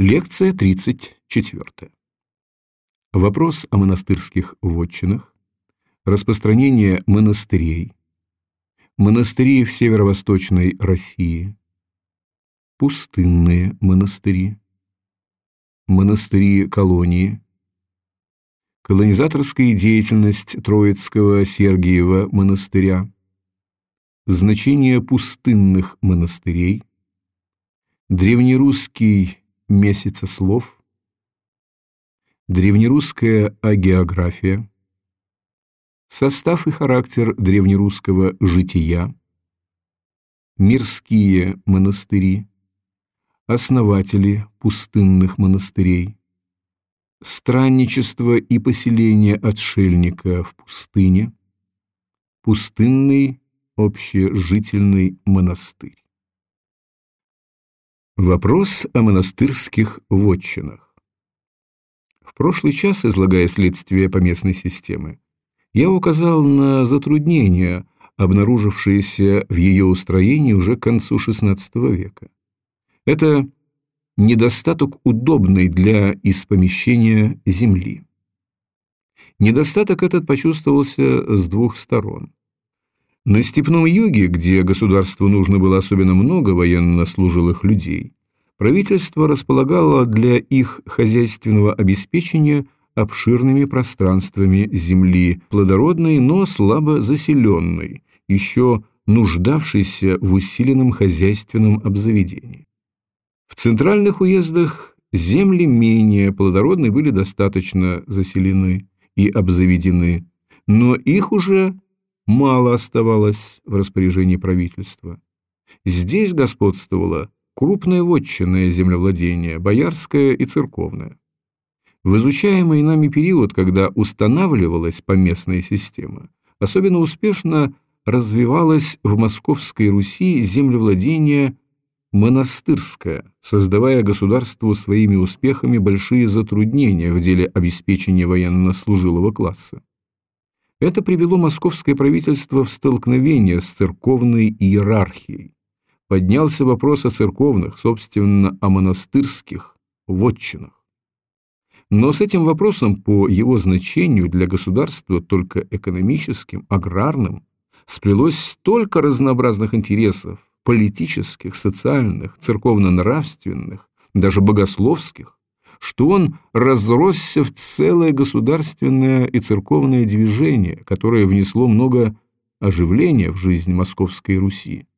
Лекция 34. Вопрос о монастырских вотчинах, распространение монастырей, монастыри в северо-восточной России, пустынные монастыри, монастыри-колонии, колонизаторская деятельность Троицкого Сергиева монастыря, значение пустынных монастырей, древнерусский месяцеслов, древнерусская агеография, состав и характер древнерусского жития, мирские монастыри, основатели пустынных монастырей, странничество и поселение отшельника в пустыне, пустынный общежительный монастырь. Вопрос о монастырских вотчинах. В прошлый час, излагая следствие поместной системы, я указал на затруднения, обнаружившиеся в ее устроении уже к концу XVI века. Это недостаток удобной для испомещения земли. Недостаток этот почувствовался с двух сторон. На степном юге, где государству нужно было особенно много военнослужилых людей, правительство располагало для их хозяйственного обеспечения обширными пространствами земли, плодородной, но слабо заселенной, еще нуждавшейся в усиленном хозяйственном обзаведении. В центральных уездах земли менее плодородные были достаточно заселены и обзаведены, но их уже мало оставалось в распоряжении правительства. Здесь господствовало крупное вотчинное землевладение, боярское и церковное. В изучаемый нами период, когда устанавливалась поместная система, особенно успешно развивалось в Московской Руси землевладение монастырское, создавая государству своими успехами большие затруднения в деле обеспечения военнослужилого класса. Это привело московское правительство в столкновение с церковной иерархией. Поднялся вопрос о церковных, собственно, о монастырских вотчинах. Но с этим вопросом по его значению для государства только экономическим, аграрным, сплелось столько разнообразных интересов, политических, социальных, церковно-нравственных, даже богословских, что он разросся в целое государственное и церковное движение, которое внесло много оживления в жизнь Московской Руси,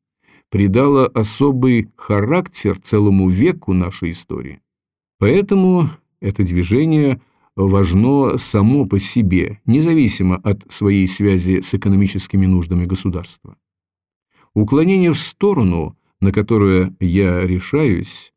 придало особый характер целому веку нашей истории. Поэтому это движение важно само по себе, независимо от своей связи с экономическими нуждами государства. Уклонение в сторону, на которое я решаюсь,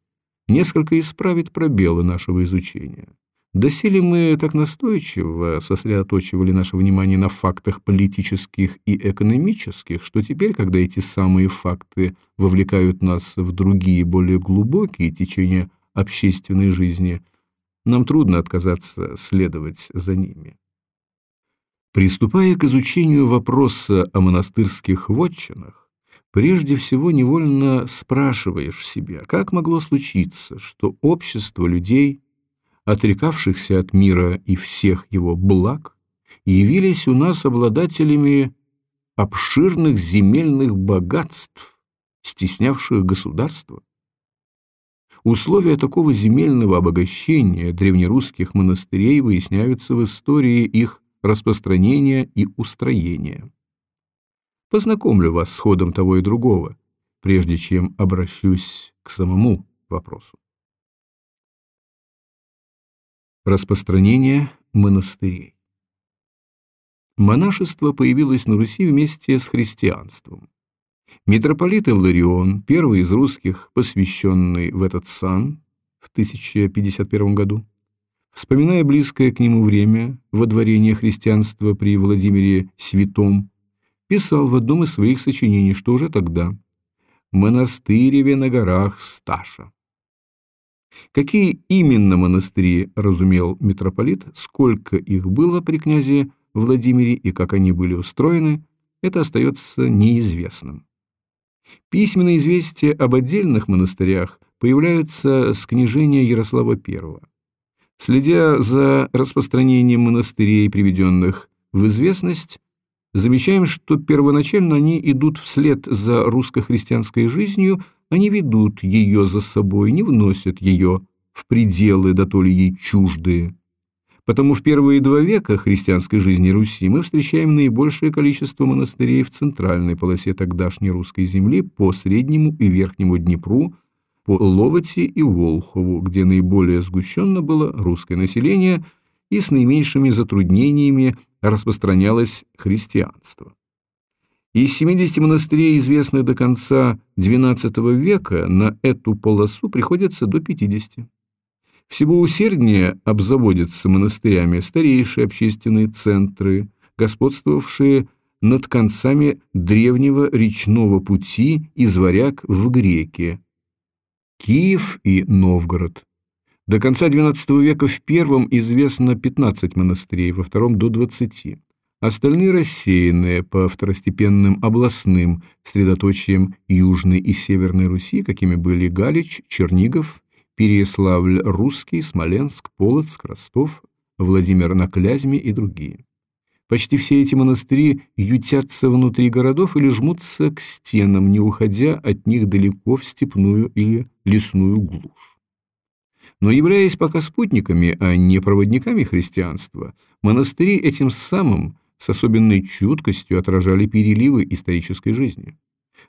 несколько исправит пробелы нашего изучения. Доселе мы так настойчиво сосредоточивали наше внимание на фактах политических и экономических, что теперь, когда эти самые факты вовлекают нас в другие, более глубокие течения общественной жизни, нам трудно отказаться следовать за ними. Приступая к изучению вопроса о монастырских вотчинах, Прежде всего невольно спрашиваешь себя, как могло случиться, что общество людей, отрекавшихся от мира и всех его благ, явились у нас обладателями обширных земельных богатств, стеснявших государство. Условия такого земельного обогащения древнерусских монастырей выясняются в истории их распространения и устроения. Познакомлю вас с ходом того и другого, прежде чем обращусь к самому вопросу. Распространение монастырей Монашество появилось на Руси вместе с христианством. Митрополит Илларион, первый из русских, посвященный в этот сан в 1051 году, вспоминая близкое к нему время водворения христианства при Владимире Святом, писал в одном из своих сочинений, что уже тогда «монастыреве на горах Сташа». Какие именно монастыри разумел митрополит, сколько их было при князе Владимире и как они были устроены, это остается неизвестным. Письменные известия об отдельных монастырях появляются с княжения Ярослава I. Следя за распространением монастырей, приведенных в известность, замечаем, что первоначально они идут вслед за русско-христианской жизнью, они ведут ее за собой, не вносят ее в пределы, да то ли ей чуждые. Потому в первые два века христианской жизни Руси мы встречаем наибольшее количество монастырей в центральной полосе тогдашней русской земли по Среднему и Верхнему Днепру, по Ловоти и Волхову, где наиболее сгущенно было русское население и с наименьшими затруднениями распространялось христианство. Из 70 монастырей, известных до конца XII века, на эту полосу приходится до 50. Всего усерднее обзаводятся монастырями старейшие общественные центры, господствовавшие над концами древнего речного пути из Варяг в Греки, Киев и Новгород. До конца XII века в первом известно 15 монастырей, во втором до 20. Остальные рассеянные по второстепенным областным средоточиям Южной и Северной Руси, какими были Галич, Чернигов, Переяславль, Русский, Смоленск, Полоцк, Ростов, Владимир на Клязьме и другие. Почти все эти монастыри ютятся внутри городов или жмутся к стенам, не уходя от них далеко в степную или лесную глушь. Но являясь пока спутниками, а не проводниками христианства, монастыри этим самым с особенной чуткостью отражали переливы исторической жизни.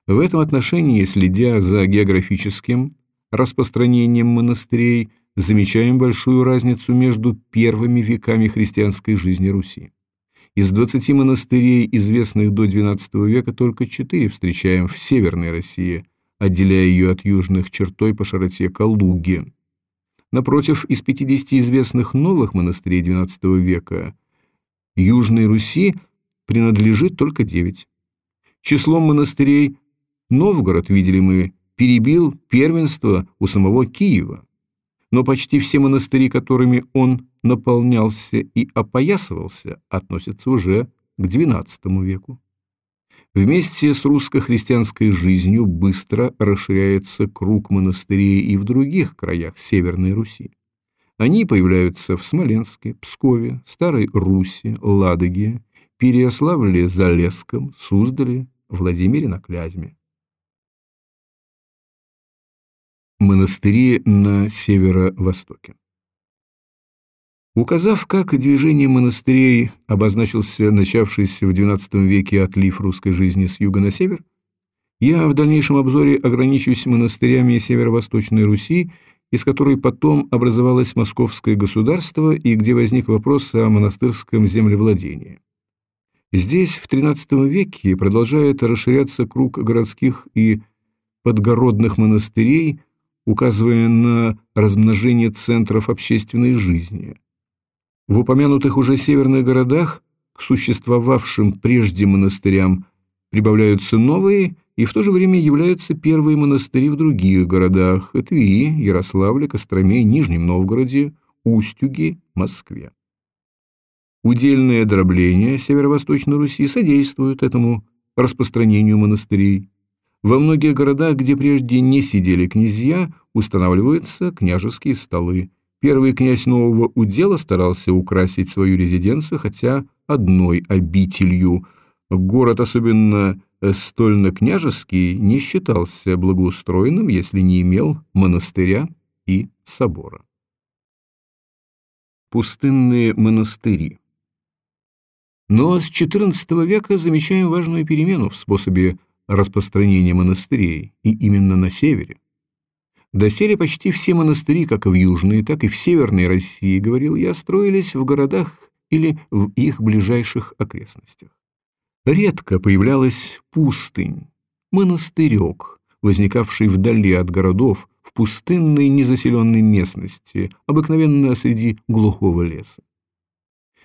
В этом отношении, следя за географическим распространением монастырей, замечаем большую разницу между первыми веками христианской жизни Руси. Из 20 монастырей, известных до XII века, только четыре встречаем в Северной России, отделяя ее от южных чертой по широте Калуги. Напротив, из 50 известных новых монастырей XII века Южной Руси принадлежит только 9. Числом монастырей Новгород, видели мы, перебил первенство у самого Киева. Но почти все монастыри, которыми он наполнялся и опоясывался, относятся уже к XII веку. Вместе с русско-христианской жизнью быстро расширяется круг монастырей и в других краях Северной Руси. Они появляются в Смоленске, Пскове, Старой Руси, Ладоге, Переяславле-Залесском, Суздале, Владимире на Клязьме. Монастыри на северо-востоке. Указав, как движение монастырей обозначился начавшийся в XII веке отлив русской жизни с юга на север, я в дальнейшем обзоре ограничусь монастырями северо-восточной Руси, из которой потом образовалось Московское государство и где возник вопрос о монастырском землевладении. Здесь в XIII веке продолжает расширяться круг городских и подгородных монастырей, указывая на размножение центров общественной жизни. В упомянутых уже северных городах к существовавшим прежде монастырям прибавляются новые и в то же время являются первые монастыри в других городах – Твери, Ярославле, Костроме, Нижнем Новгороде, Устюге, Москве. Удельное дробление Северо-Восточной Руси содействует этому распространению монастырей. Во многих городах, где прежде не сидели князья, устанавливаются княжеские столы. Первый князь нового удела старался украсить свою резиденцию хотя одной обителью. Город, особенно стольно-княжеский, не считался благоустроенным, если не имел монастыря и собора. Пустынные монастыри Но с XIV века замечаем важную перемену в способе распространения монастырей, и именно на севере. Доселе почти все монастыри, как в Южной, так и в Северной России, говорил я, строились в городах или в их ближайших окрестностях. Редко появлялась пустынь, монастырек, возникавший вдали от городов, в пустынной незаселенной местности, обыкновенно среди глухого леса.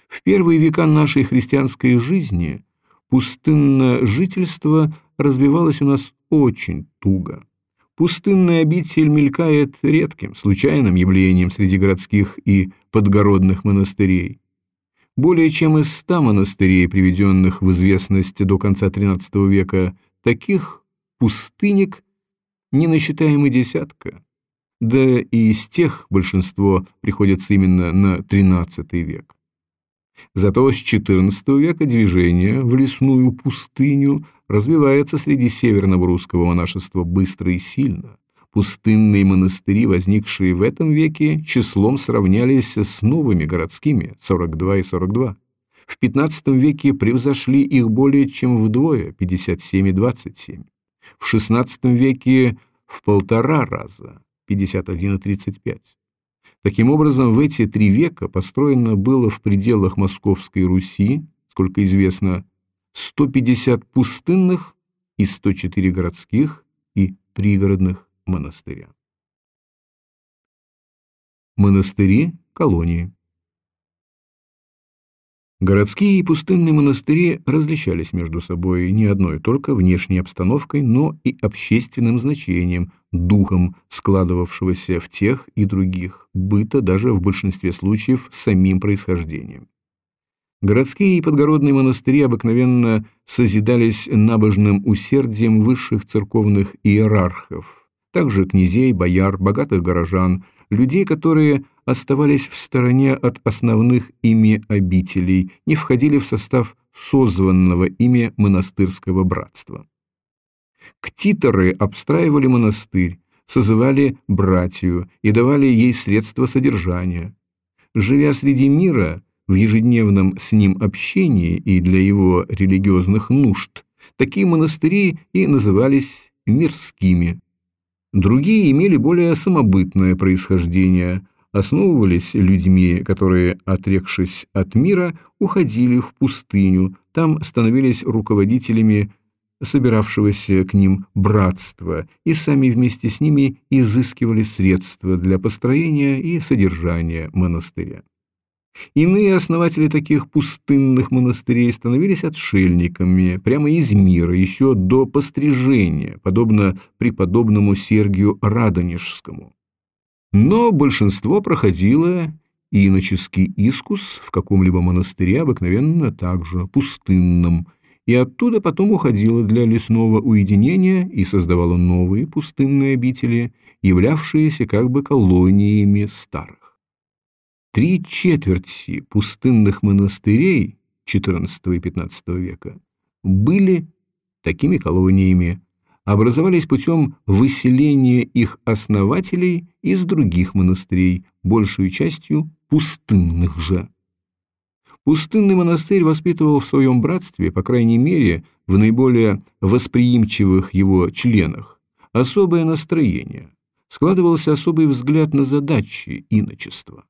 В первые века нашей христианской жизни пустынное жительство развивалось у нас очень туго. Пустынная обитель мелькает редким, случайным явлением среди городских и подгородных монастырей. Более чем из ста монастырей, приведенных в известность до конца XIII века, таких пустынек не насчитаем и десятка. да и из тех большинство приходится именно на XIII век. Зато с XIV века движение в лесную пустыню развивается среди северного русского монашества быстро и сильно. Пустынные монастыри, возникшие в этом веке, числом сравнялись с новыми городскими 42 и 42. В XV веке превзошли их более чем вдвое 57 и 27. В XVI веке в полтора раза 51 и 35. Таким образом, в эти три века построено было в пределах Московской Руси, сколько известно, 150 пустынных и 104 городских и пригородных монастыря. Монастыри колонии Городские и пустынные монастыри различались между собой не одной только внешней обстановкой, но и общественным значением, духом складывавшегося в тех и других, быта даже в большинстве случаев самим происхождением. Городские и подгородные монастыри обыкновенно созидались набожным усердием высших церковных иерархов, также князей, бояр, богатых горожан, людей, которые оставались в стороне от основных ими обителей, не входили в состав созванного ими монастырского братства. Ктиторы обстраивали монастырь, созывали братью и давали ей средства содержания. Живя среди мира, в ежедневном с ним общении и для его религиозных нужд, такие монастыри и назывались мирскими. Другие имели более самобытное происхождение, основывались людьми, которые, отрекшись от мира, уходили в пустыню, там становились руководителями собиравшегося к ним братства и сами вместе с ними изыскивали средства для построения и содержания монастыря. Иные основатели таких пустынных монастырей становились отшельниками прямо из мира еще до пострижения, подобно преподобному Сергию Радонежскому. Но большинство проходило иноческий искус в каком-либо монастыре обыкновенно также пустынном, и оттуда потом уходило для лесного уединения и создавало новые пустынные обители, являвшиеся как бы колониями старых. Три четверти пустынных монастырей XIV и XV века были такими колониями, образовались путем выселения их основателей из других монастырей, большей частью пустынных же. Пустынный монастырь воспитывал в своем братстве, по крайней мере, в наиболее восприимчивых его членах, особое настроение, складывался особый взгляд на задачи иночества.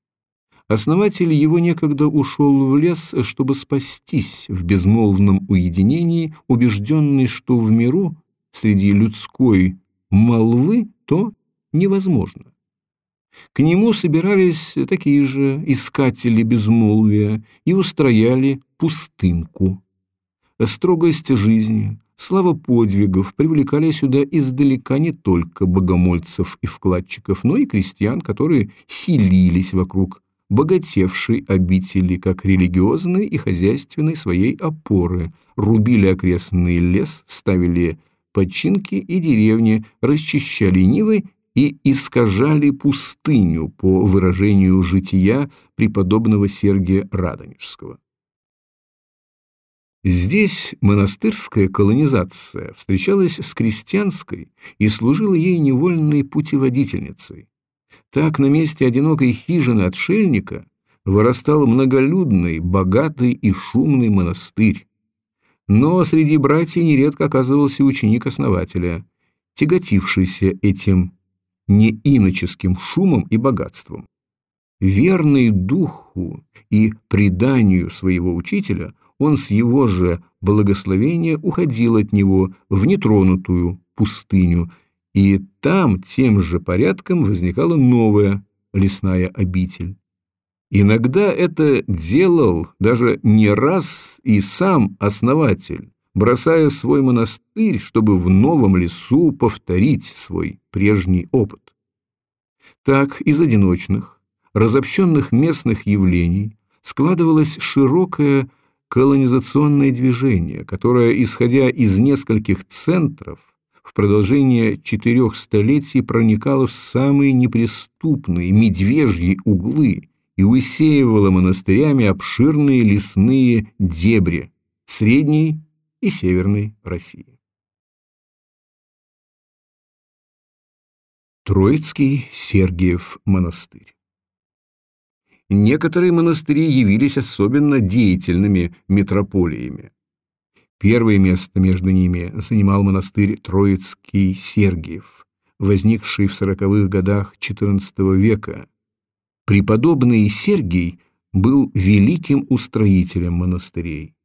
Основатель его некогда ушел в лес, чтобы спастись в безмолвном уединении, убежденный, что в миру среди людской молвы то невозможно. К нему собирались такие же искатели безмолвия и устрояли пустынку. Строгость жизни, слава подвигов привлекали сюда издалека не только богомольцев и вкладчиков, но и крестьян, которые селились вокруг богатевшей обители как религиозной и хозяйственной своей опоры, рубили окрестный лес, ставили починки и деревни, расчищали нивы и искажали пустыню по выражению жития преподобного Сергия Радонежского. Здесь монастырская колонизация встречалась с крестьянской и служила ей невольной путеводительницей. Так на месте одинокой хижины отшельника вырастал многолюдный, богатый и шумный монастырь. Но среди братьев нередко оказывался ученик основателя, тяготившийся этим неиноческим шумом и богатством. Верный духу и преданию своего учителя, он с его же благословения уходил от него в нетронутую пустыню, и там тем же порядком возникала новая лесная обитель. Иногда это делал даже не раз и сам основатель, бросая свой монастырь, чтобы в новом лесу повторить свой прежний опыт. Так из одиночных, разобщенных местных явлений складывалось широкое колонизационное движение, которое, исходя из нескольких центров, в продолжение четырех столетий проникала в самые неприступные медвежьи углы и усеивала монастырями обширные лесные дебри Средней и Северной России. Троицкий Сергиев монастырь Некоторые монастыри явились особенно деятельными метрополиями. Первое место между ними занимал монастырь Троицкий Сергиев, возникший в сороковых годах XIV века. Преподобный Сергий был великим устроителем монастырей.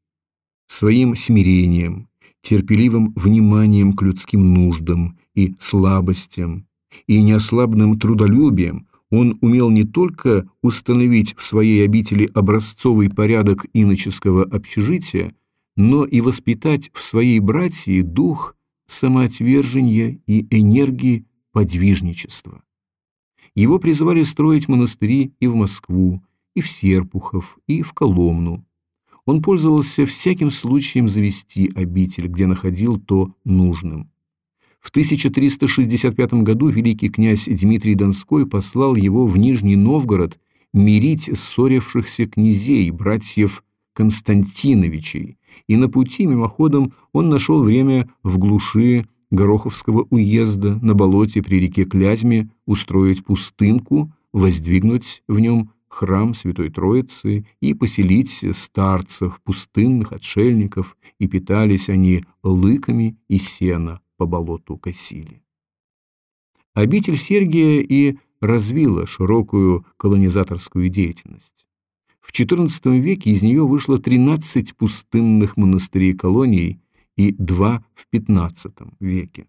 Своим смирением, терпеливым вниманием к людским нуждам и слабостям и неослабным трудолюбием он умел не только установить в своей обители образцовый порядок иноческого общежития, но и воспитать в своей братьи дух самоотвержения и энергии подвижничества. Его призывали строить монастыри и в Москву, и в Серпухов, и в Коломну. Он пользовался всяким случаем завести обитель, где находил то нужным. В 1365 году великий князь Дмитрий Донской послал его в Нижний Новгород мирить ссорившихся князей, братьев Константиновичей, и на пути мимоходом он нашел время в глуши Гороховского уезда на болоте при реке Клязьме устроить пустынку, воздвигнуть в нем храм Святой Троицы и поселить старцев, пустынных отшельников, и питались они лыками и сена по болоту косили. Обитель Сергия и развила широкую колонизаторскую деятельность. В XIV веке из нее вышло 13 пустынных монастырей-колоний и два в XV веке.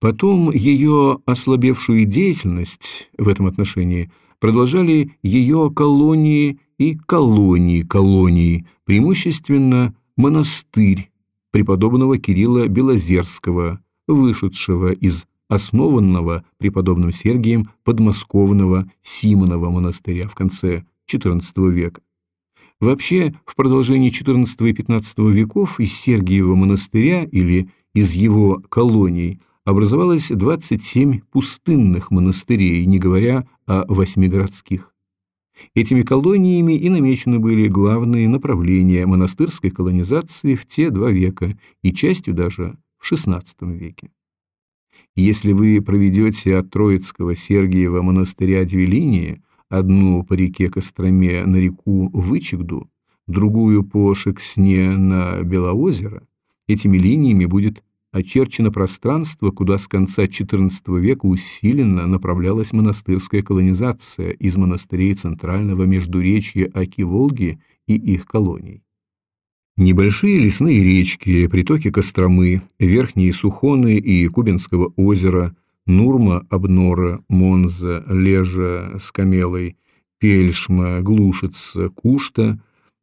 Потом ее ослабевшую деятельность в этом отношении продолжали ее колонии и колонии колонии, преимущественно монастырь преподобного Кирилла Белозерского, вышедшего из основанного преподобным Сергием подмосковного Симонова монастыря в конце XIV века. Вообще, в продолжении XIV и XV веков из Сергиева монастыря или из его колоний образовалось 27 пустынных монастырей, не говоря о восьми городских. Этими колониями и намечены были главные направления монастырской колонизации в те два века и частью даже в XVI веке. Если вы проведете от Троицкого Сергиева монастыря две линии, одну по реке Костроме на реку Вычегду, другую по Шексне на Белоозеро, этими линиями будет очерчено пространство, куда с конца XIV века усиленно направлялась монастырская колонизация из монастырей центрального междуречья Оки-Волги и их колоний. Небольшие лесные речки, притоки Костромы, верхние Сухоны и Кубинского озера, Нурма, Обнора, Монза, Лежа, Скамелой, Пельшма, Глушица, Кушта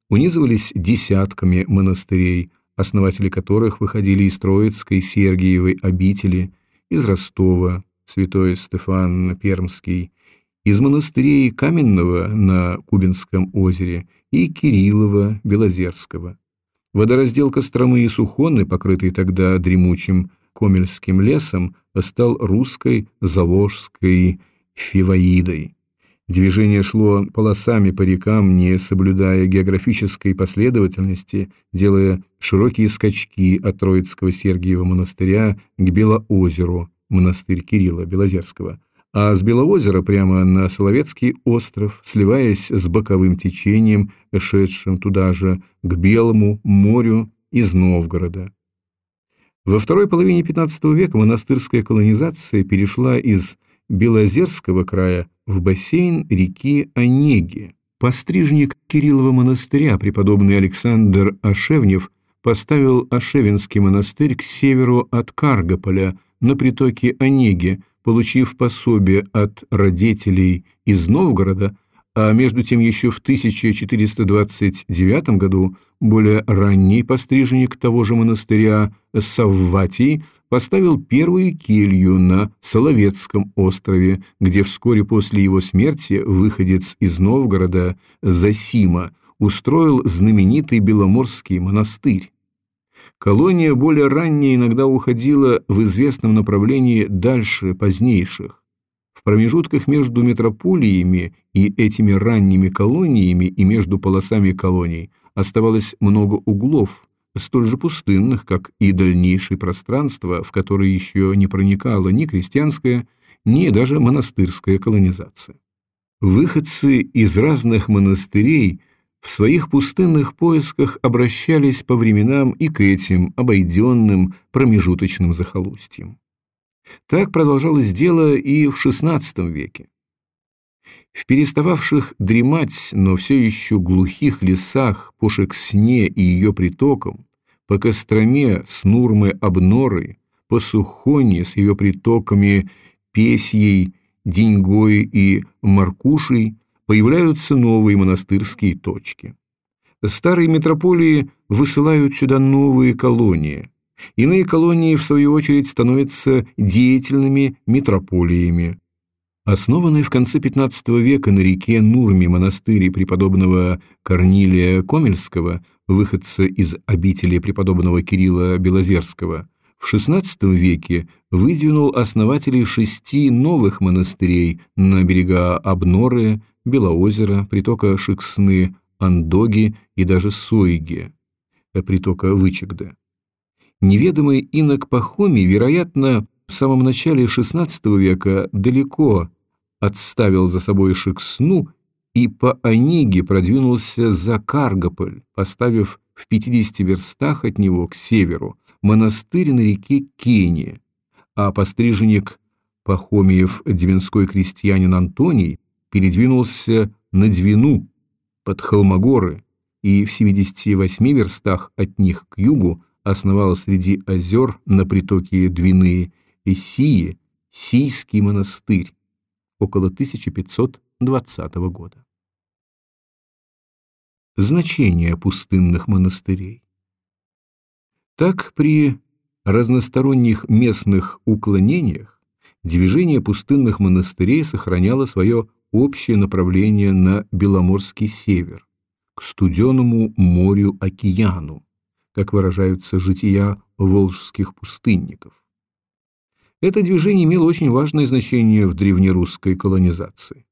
унизывались десятками монастырей – основатели которых выходили из Троицкой Сергиевой обители, из Ростова, святой Стефан Пермский, из монастырей Каменного на Кубинском озере и Кириллова Белозерского. Водораздел Костромы и Сухоны, покрытый тогда дремучим Комельским лесом, стал русской Заволжской Фиваидой. Движение шло полосами по рекам, не соблюдая географической последовательности, делая широкие скачки от Троицкого Сергиева монастыря к Белоозеру, монастырь Кирилла Белозерского, а с Белоозера прямо на Соловецкий остров, сливаясь с боковым течением, шедшим туда же, к Белому морю из Новгорода. Во второй половине XV века монастырская колонизация перешла из Белозерского края в бассейн реки Онеги. Пострижник Кириллова монастыря, преподобный Александр Ашевнев, поставил Ашевинский монастырь к северу от Каргополя на притоке Онеги, получив пособие от родителей из Новгорода, а между тем еще в 1429 году более ранний постриженник того же монастыря Савватий поставил первую келью на Соловецком острове, где вскоре после его смерти выходец из Новгорода Засима устроил знаменитый Беломорский монастырь. Колония более ранняя иногда уходила в известном направлении дальше позднейших. В промежутках между метрополиями и этими ранними колониями и между полосами колоний оставалось много углов, столь же пустынных, как и дальнейшее пространство, в которое еще не проникала ни крестьянская, ни даже монастырская колонизация. Выходцы из разных монастырей в своих пустынных поисках обращались по временам и к этим обойденным промежуточным захолустьям. Так продолжалось дело и в XVI веке. В перестававших дремать, но все еще глухих лесах по Шексне и ее притокам, по Костроме с Нурмы-Обнорой, по Сухоне с ее притоками Песьей, Деньгой и Маркушей появляются новые монастырские точки. Старые метрополии высылают сюда новые колонии. Иные колонии, в свою очередь, становятся деятельными метрополиями. Основанный в конце XV века на реке Нурме монастырь преподобного Корнилия Комельского, выходца из обители преподобного Кирилла Белозерского, в XVI веке выдвинул основателей шести новых монастырей на берега Обноры, Белоозера, притока Шиксны, Андоги и даже Сойги, притока Вычегда. Неведомый инок Пахомий, вероятно, в самом начале XVI века далеко отставил за собой Шиксну и по Ониге продвинулся за Каргополь, поставив в 50 верстах от него к северу монастырь на реке Кения, а постриженник Пахомиев Двинской крестьянин Антоний передвинулся на Двину под Холмогоры и в 78 верстах от них к югу основал среди озер на притоке Двины Исии Сийский монастырь около 1520 года. Значение пустынных монастырей Так при разносторонних местных уклонениях движение пустынных монастырей сохраняло свое общее направление на Беломорский север, к студеному морю-океану, как выражаются жития волжских пустынников. Это движение имело очень важное значение в древнерусской колонизации.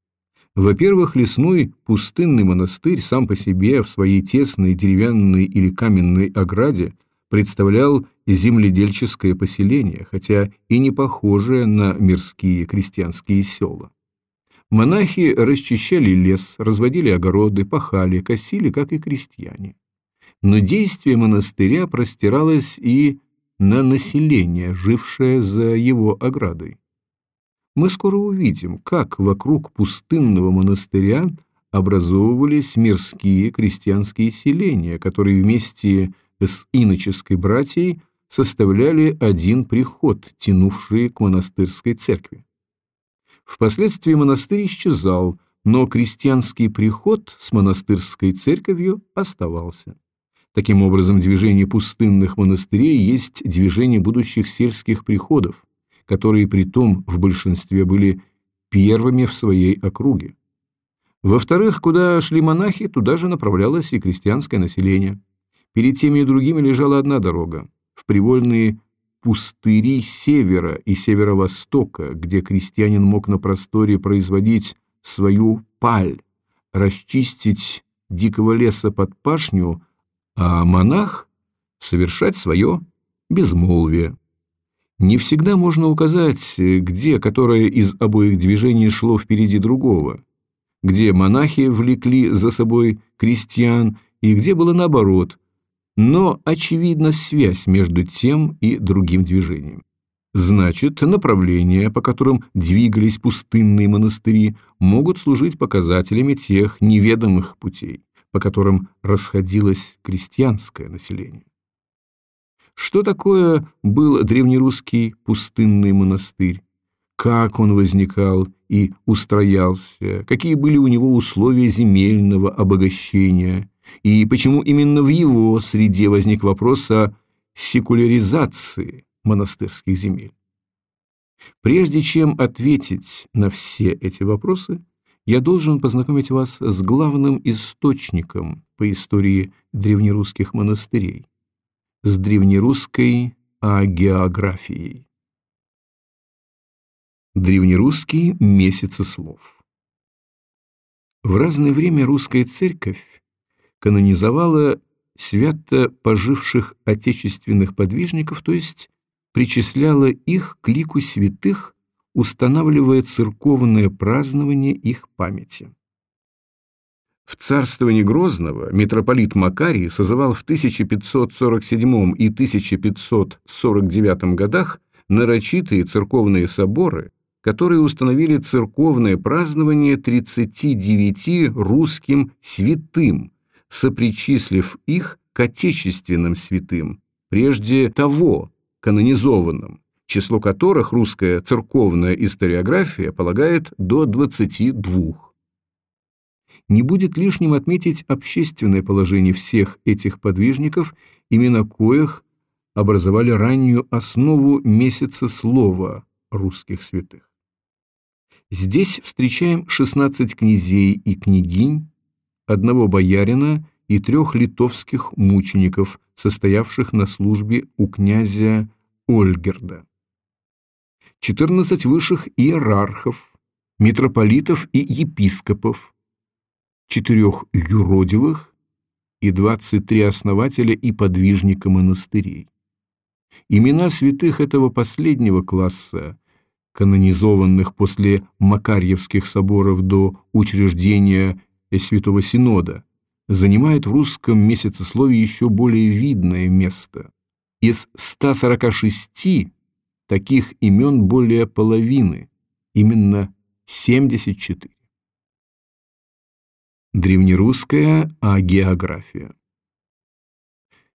Во-первых, лесной пустынный монастырь сам по себе в своей тесной деревянной или каменной ограде представлял земледельческое поселение, хотя и не похожее на мирские крестьянские села. Монахи расчищали лес, разводили огороды, пахали, косили, как и крестьяне. Но действие монастыря простиралось и на население, жившее за его оградой. Мы скоро увидим, как вокруг пустынного монастыря образовывались мирские крестьянские селения, которые вместе с иноческой братьей составляли один приход, тянувший к монастырской церкви. Впоследствии монастырь исчезал, но крестьянский приход с монастырской церковью оставался. Таким образом, движение пустынных монастырей есть движение будущих сельских приходов, которые при том в большинстве были первыми в своей округе. Во-вторых, куда шли монахи, туда же направлялось и крестьянское население. Перед теми и другими лежала одна дорога – в привольные пустыри севера и северо-востока, где крестьянин мог на просторе производить свою паль, расчистить дикого леса под пашню, а монах совершать свое безмолвие. Не всегда можно указать, где которое из обоих движений шло впереди другого, где монахи влекли за собой крестьян и где было наоборот – но очевидна связь между тем и другим движением. Значит, направления, по которым двигались пустынные монастыри, могут служить показателями тех неведомых путей, по которым расходилось крестьянское население. Что такое был древнерусский пустынный монастырь? Как он возникал и устроялся? Какие были у него условия земельного обогащения? и почему именно в его среде возник вопрос о секуляризации монастырских земель. Прежде чем ответить на все эти вопросы, я должен познакомить вас с главным источником по истории древнерусских монастырей, с древнерусской агеографией. Древнерусский месяцеслов В разное время русская церковь канонизовала свято поживших отечественных подвижников, то есть причисляла их к лику святых, устанавливая церковное празднование их памяти. В царствовании Грозного митрополит Макарий созывал в 1547 и 1549 годах нарочитые церковные соборы, которые установили церковное празднование 39 русским святым, сопричислив их к отечественным святым, прежде того канонизованным, число которых русская церковная историография полагает до 22. Не будет лишним отметить общественное положение всех этих подвижников, имена коих образовали раннюю основу месяца слова русских святых. Здесь встречаем 16 князей и княгинь, одного боярина и трех литовских мучеников, состоявших на службе у князя Ольгерда. 14 высших иерархов, митрополитов и епископов, четырех юродивых и 23 основателя и подвижника монастырей. Имена святых этого последнего класса, канонизованных после Макарьевских соборов до учреждения Святого Синода, занимают в русском месяцесловии еще более видное место. Из 146 таких имен более половины, именно 74. Древнерусская агеография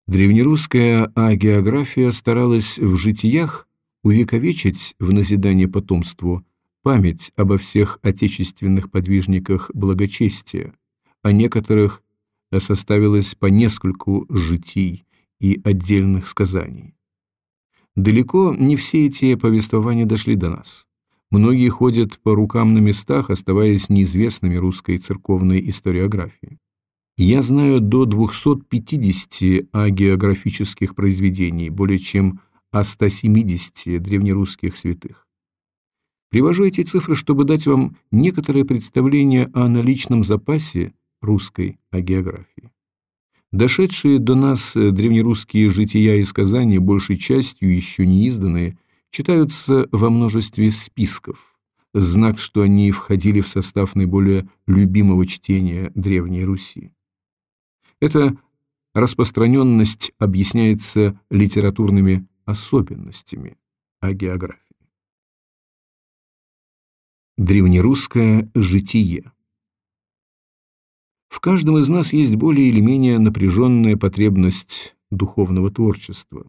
Древнерусская агеография старалась в житиях увековечить в назидание потомству память обо всех отечественных подвижниках благочестия, о некоторых составилось по нескольку житий и отдельных сказаний. Далеко не все эти повествования дошли до нас. Многие ходят по рукам на местах, оставаясь неизвестными русской церковной историографии. Я знаю до 250 агеографических произведений, более чем о 170 древнерусских святых. Привожу эти цифры, чтобы дать вам некоторое представление о наличном запасе русской агеографии. Дошедшие до нас древнерусские жития и сказания, большей частью еще не изданные, читаются во множестве списков, знак, что они входили в состав наиболее любимого чтения Древней Руси. Эта распространенность объясняется литературными особенностями о географии. Древнерусское житие В каждом из нас есть более или менее напряженная потребность духовного творчества,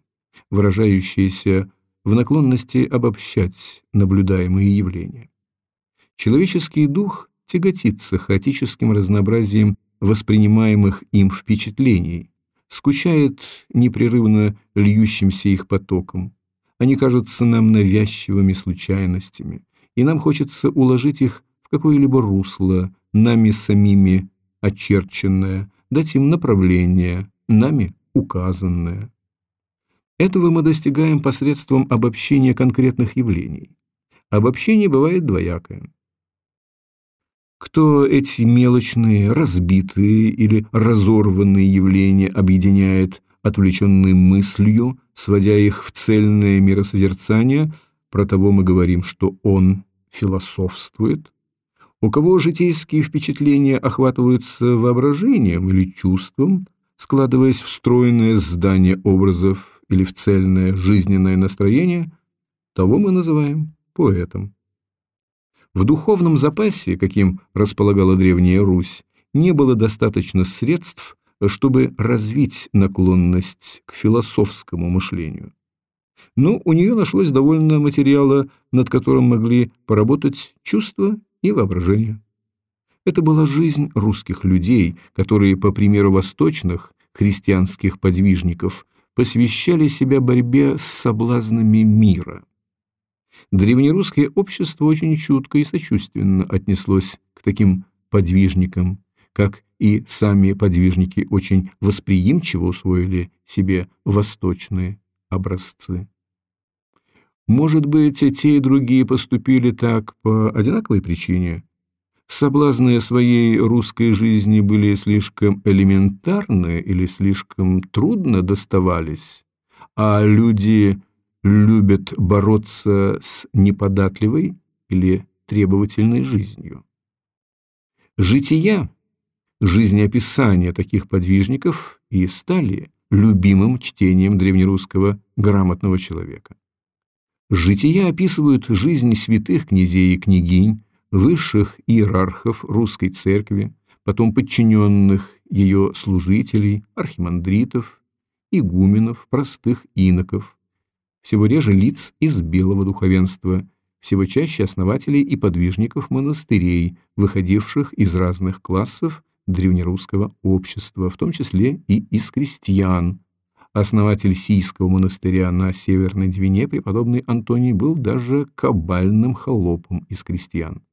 выражающаяся в наклонности обобщать наблюдаемые явления. Человеческий дух тяготится хаотическим разнообразием воспринимаемых им впечатлений, скучает непрерывно льющимся их потоком. Они кажутся нам навязчивыми случайностями, и нам хочется уложить их в какое-либо русло, нами самими очерченное, дать им направление, нами указанное. Этого мы достигаем посредством обобщения конкретных явлений. Обобщение бывает двоякое. Кто эти мелочные, разбитые или разорванные явления объединяет отвлеченной мыслью, сводя их в цельное миросозерцание, про того мы говорим, что он философствует. У кого житейские впечатления охватываются воображением или чувством, складываясь в стройное здание образов или в цельное жизненное настроение, того мы называем поэтом. В духовном запасе, каким располагала Древняя Русь, не было достаточно средств, чтобы развить наклонность к философскому мышлению. Но у нее нашлось довольно материала, над которым могли поработать чувства и воображение. Это была жизнь русских людей, которые, по примеру восточных христианских подвижников, посвящали себя борьбе с соблазнами мира. Древнерусское общество очень чутко и сочувственно отнеслось к таким подвижникам, как и сами подвижники очень восприимчиво усвоили себе восточные образцы. Может быть, те и другие поступили так по одинаковой причине? Соблазны своей русской жизни были слишком элементарны или слишком трудно доставались, а люди любят бороться с неподатливой или требовательной жизнью. Жития, жизнеописания таких подвижников и стали любимым чтением древнерусского грамотного человека. Жития описывают жизнь святых князей и княгинь, высших иерархов русской церкви, потом подчиненных ее служителей, архимандритов, игуменов, простых иноков, всего реже лиц из белого духовенства, всего чаще основателей и подвижников монастырей, выходивших из разных классов древнерусского общества, в том числе и из крестьян. Основатель Сийского монастыря на Северной Двине, преподобный Антоний, был даже кабальным холопом из крестьян.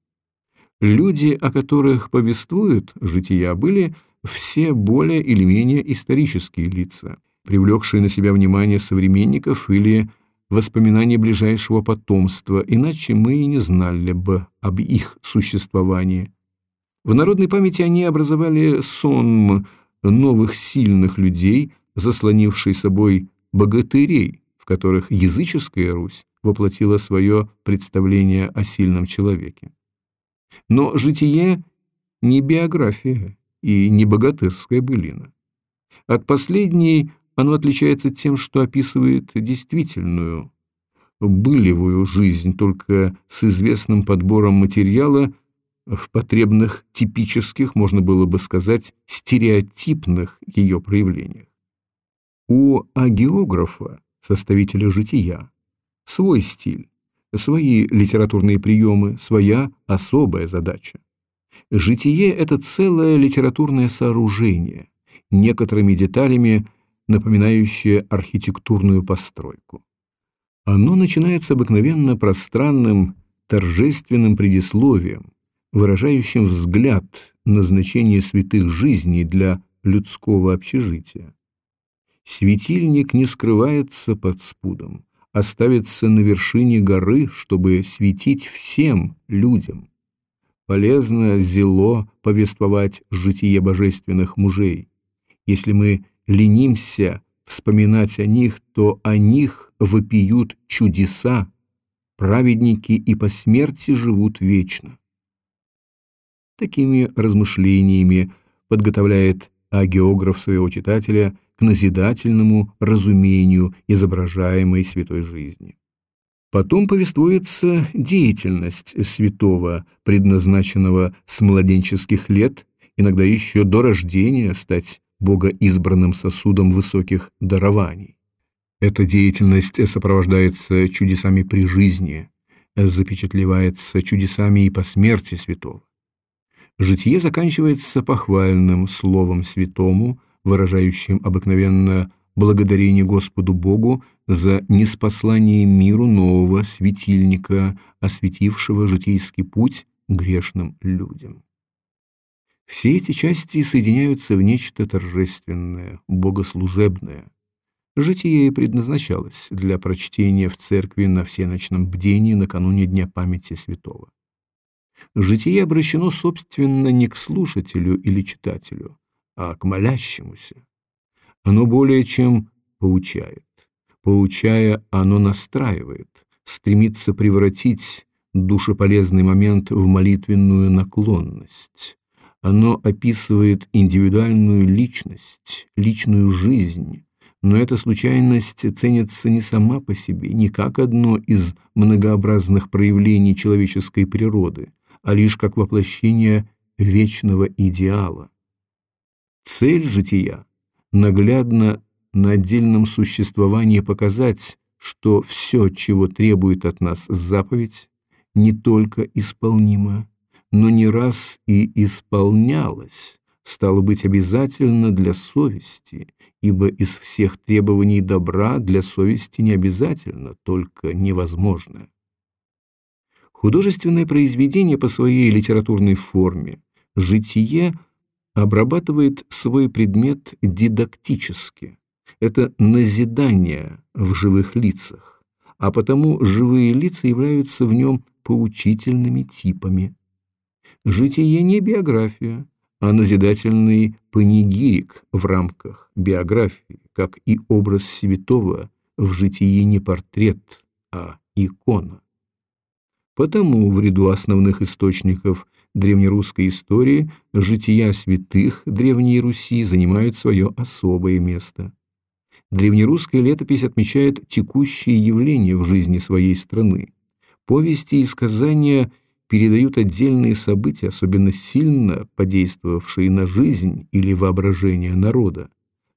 Люди, о которых повествуют жития, были все более или менее исторические лица, привлекшие на себя внимание современников или воспоминания ближайшего потомства, иначе мы и не знали бы об их существовании. В народной памяти они образовали сон новых сильных людей, заслонивший собой богатырей, в которых языческая Русь воплотила свое представление о сильном человеке. Но житие не биография и не богатырская былина. От последней оно отличается тем, что описывает действительную, былевую жизнь, только с известным подбором материала в потребных, типических, можно было бы сказать, стереотипных ее проявлениях. У агеографа, составителя жития, свой стиль, свои литературные приемы, своя особая задача. Житие – это целое литературное сооружение, некоторыми деталями – напоминающее архитектурную постройку. Оно начинается обыкновенно пространным, торжественным предисловием, выражающим взгляд на значение святых жизней для людского общежития. Светильник не скрывается под спудом, а ставится на вершине горы, чтобы светить всем людям. Полезно зело повествовать житие божественных мужей. Если мы ленимся вспоминать о них, то о них вопиют чудеса, праведники и по смерти живут вечно. Такими размышлениями подготовляет агеограф своего читателя к назидательному разумению изображаемой святой жизни. Потом повествуется деятельность святого, предназначенного с младенческих лет, иногда еще до рождения стать богоизбранным сосудом высоких дарований. Эта деятельность сопровождается чудесами при жизни, запечатлевается чудесами и по смерти святого. Житие заканчивается похвальным словом святому, выражающим обыкновенно благодарение Господу Богу за неспослание миру нового светильника, осветившего житейский путь грешным людям. Все эти части соединяются в нечто торжественное, богослужебное. Житие и предназначалось для прочтения в церкви на всеночном бдении накануне Дня памяти святого. Житие обращено, собственно, не к слушателю или читателю, а к молящемуся. Оно более чем поучает. Поучая, оно настраивает, стремится превратить душеполезный момент в молитвенную наклонность. Оно описывает индивидуальную личность, личную жизнь, но эта случайность ценится не сама по себе, не как одно из многообразных проявлений человеческой природы, а лишь как воплощение вечного идеала. Цель жития – наглядно на отдельном существовании показать, что все, чего требует от нас заповедь, не только исполнимо, но не раз и исполнялось, стало быть обязательно для совести, ибо из всех требований добра для совести не обязательно, только невозможно. Художественное произведение по своей литературной форме, житие обрабатывает свой предмет дидактически. Это назидание в живых лицах, а потому живые лица являются в нем поучительными типами. Житие не биография, а назидательный панигирик в рамках биографии, как и образ святого в житии не портрет, а икона. Потому в ряду основных источников древнерусской истории жития святых Древней Руси занимают свое особое место. Древнерусская летопись отмечает текущие явления в жизни своей страны. Повести и сказания передают отдельные события, особенно сильно подействовавшие на жизнь или воображение народа.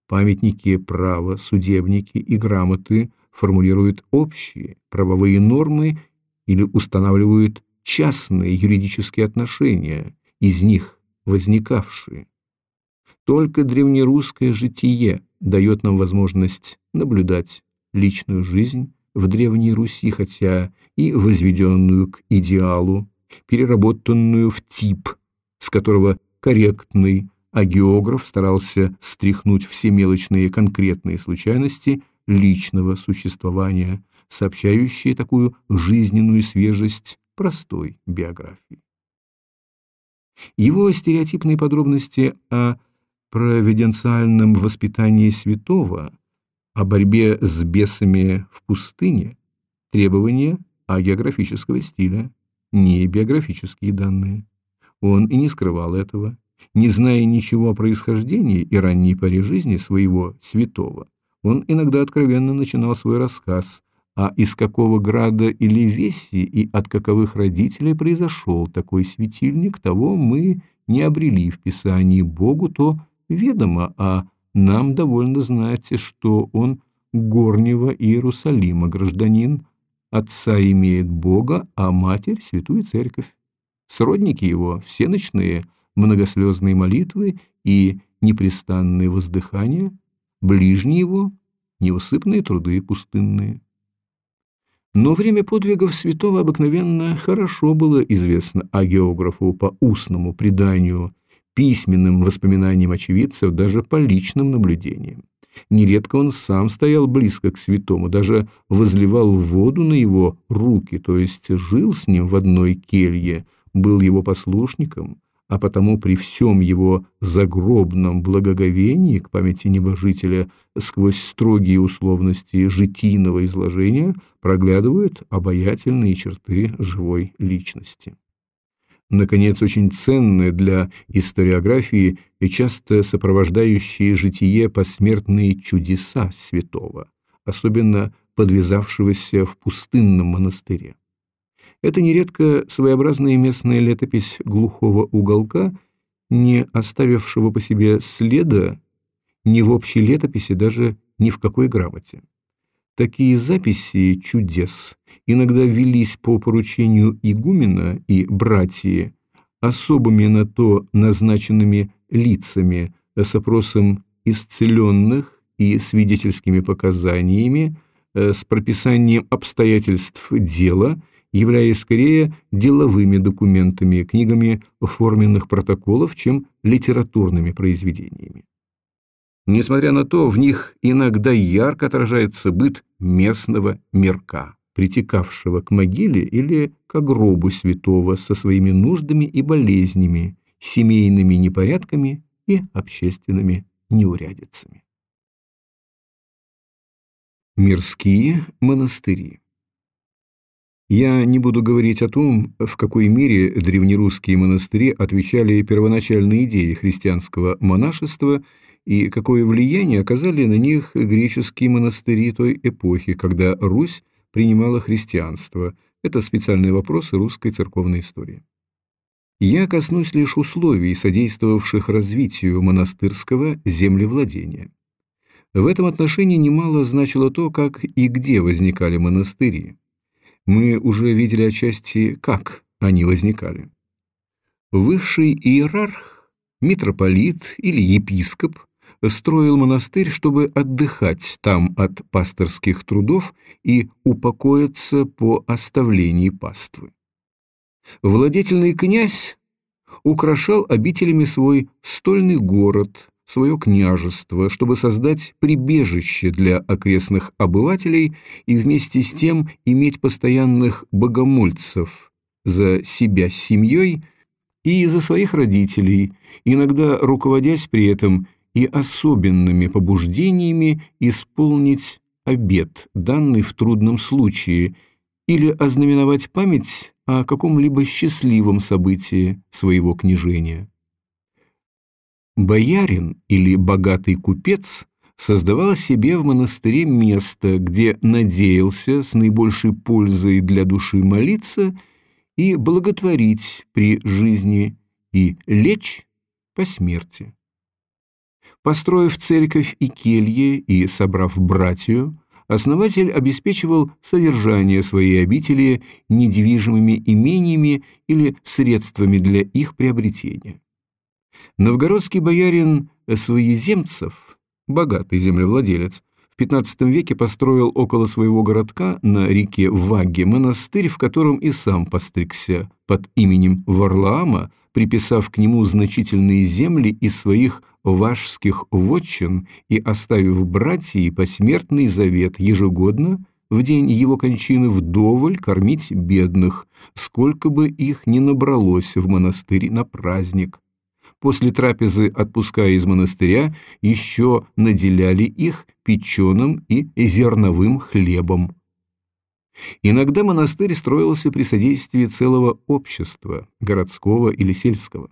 Памятники права, судебники и грамоты формулируют общие правовые нормы или устанавливают частные юридические отношения, из них возникавшие. Только древнерусское житие дает нам возможность наблюдать личную жизнь в Древней Руси, хотя и возведенную к идеалу переработанную в тип, с которого корректный агеограф старался стряхнуть все мелочные конкретные случайности личного существования, сообщающие такую жизненную свежесть простой биографии. Его стереотипные подробности о провиденциальном воспитании святого, о борьбе с бесами в пустыне, требования агеографического стиля не биографические данные. Он и не скрывал этого, не зная ничего о происхождении и ранней поре жизни своего святого. Он иногда откровенно начинал свой рассказ, а из какого града или веси и от каковых родителей произошел такой светильник, того мы не обрели в Писании Богу, то ведомо, а нам довольно знать, что он горнего Иерусалима гражданин, Отца имеет Бога, а Матерь — Святую Церковь. Сродники его — все ночные многослезные молитвы и непрестанные воздыхания, ближние его — неусыпные труды пустынные. Но время подвигов святого обыкновенно хорошо было известно а географу по устному преданию, письменным воспоминаниям очевидцев, даже по личным наблюдениям. Нередко он сам стоял близко к святому, даже возливал воду на его руки, то есть жил с ним в одной келье, был его послушником, а потому при всем его загробном благоговении к памяти небожителя сквозь строгие условности житийного изложения проглядывают обаятельные черты живой личности наконец, очень ценные для историографии и часто сопровождающие житие посмертные чудеса святого, особенно подвязавшегося в пустынном монастыре. Это нередко своеобразная местная летопись глухого уголка, не оставившего по себе следа ни в общей летописи, даже ни в какой грамоте. Такие записи чудес иногда велись по поручению игумена и братьи особыми на то назначенными лицами с опросом исцеленных и свидетельскими показаниями, э, с прописанием обстоятельств дела, являясь скорее деловыми документами, книгами форменных протоколов, чем литературными произведениями. Несмотря на то, в них иногда ярко отражается быт местного мирка, притекавшего к могиле или к гробу святого со своими нуждами и болезнями, семейными непорядками и общественными неурядицами. Мирские монастыри Я не буду говорить о том, в какой мере древнерусские монастыри отвечали первоначальной идее христианского монашества – и какое влияние оказали на них греческие монастыри той эпохи, когда Русь принимала христианство. Это специальные вопросы русской церковной истории. Я коснусь лишь условий, содействовавших развитию монастырского землевладения. В этом отношении немало значило то, как и где возникали монастыри. Мы уже видели отчасти, как они возникали. Высший иерарх, митрополит или епископ строил монастырь, чтобы отдыхать там от пасторских трудов и упокоиться по оставлении паствы. Владетельный князь украшал обителями свой стольный город, свое княжество, чтобы создать прибежище для окрестных обывателей и вместе с тем иметь постоянных богомольцев за себя с семьей и за своих родителей, иногда руководясь при этом и особенными побуждениями исполнить обет, данный в трудном случае, или ознаменовать память о каком-либо счастливом событии своего княжения. Боярин или богатый купец создавал себе в монастыре место, где надеялся с наибольшей пользой для души молиться и благотворить при жизни и лечь по смерти. Построив церковь и кельи и собрав братью, основатель обеспечивал содержание своей обители недвижимыми имениями или средствами для их приобретения. Новгородский боярин Своеземцев, богатый землевладелец, в XV веке построил около своего городка на реке Ваге монастырь, в котором и сам постригся под именем Варлаама, приписав к нему значительные земли из своих вашских вотчин и оставив братьям посмертный завет ежегодно в день его кончины вдоволь кормить бедных, сколько бы их ни набралось в монастырь на праздник, после трапезы, отпуская из монастыря, еще наделяли их печеным и зерновым хлебом. Иногда монастырь строился при содействии целого общества, городского или сельского.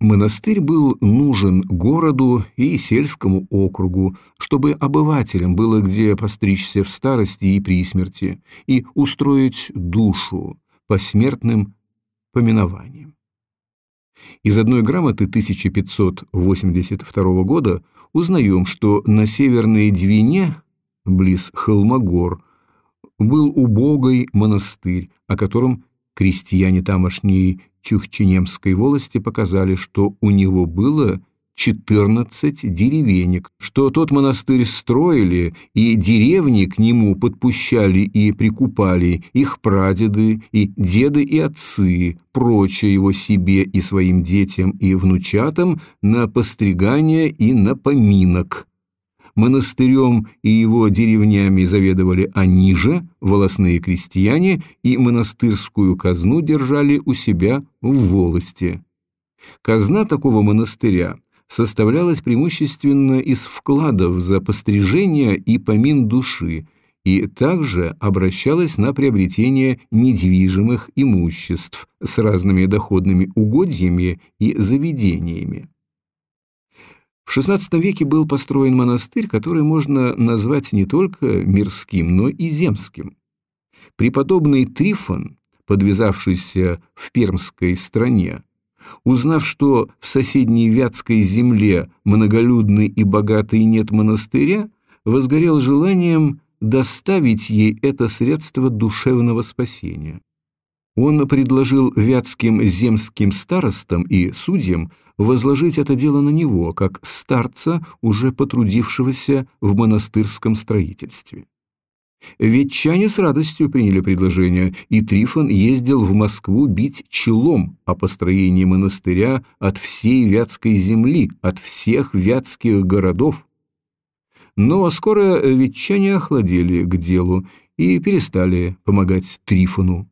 Монастырь был нужен городу и сельскому округу, чтобы обывателям было где постричься в старости и при смерти и устроить душу посмертным поминованием. Из одной грамоты 1582 года узнаем, что на Северной Двине, близ Холмогор, был убогой монастырь, о котором крестьяне тамошней Чухченемской волости показали, что у него было 14 деревенек, что тот монастырь строили, и деревни к нему подпущали и прикупали их прадеды, и деды, и отцы, прочее его себе и своим детям и внучатам на постригание и на поминок. Монастырем и его деревнями заведовали они же, волосные крестьяне, и монастырскую казну держали у себя в волости. Казна такого монастыря составлялась преимущественно из вкладов за пострижение и помин души, и также обращалась на приобретение недвижимых имуществ с разными доходными угодьями и заведениями. В XVI веке был построен монастырь, который можно назвать не только мирским, но и земским. Преподобный Трифон, подвязавшийся в пермской стране, Узнав, что в соседней Вятской земле многолюдной и богатой нет монастыря, возгорел желанием доставить ей это средство душевного спасения. Он предложил вятским земским старостам и судьям возложить это дело на него, как старца, уже потрудившегося в монастырском строительстве. Ветчане с радостью приняли предложение, и Трифон ездил в Москву бить челом о построении монастыря от всей Вятской земли, от всех вятских городов. Но скоро ветчане охладели к делу и перестали помогать Трифону.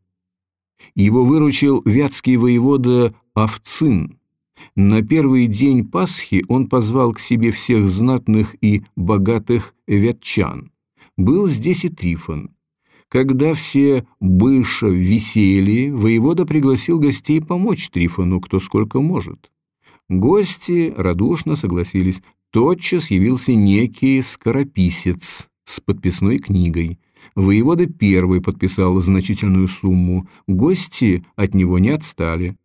Его выручил вятский воевода Овцин. На первый день Пасхи он позвал к себе всех знатных и богатых ветчан был здесь и Трифон. Когда все быша весели, воевода пригласил гостей помочь Трифону, кто сколько может. Гости радушно согласились. Тотчас явился некий скорописец с подписной книгой. Воевода первый подписал значительную сумму, гости от него не отстали.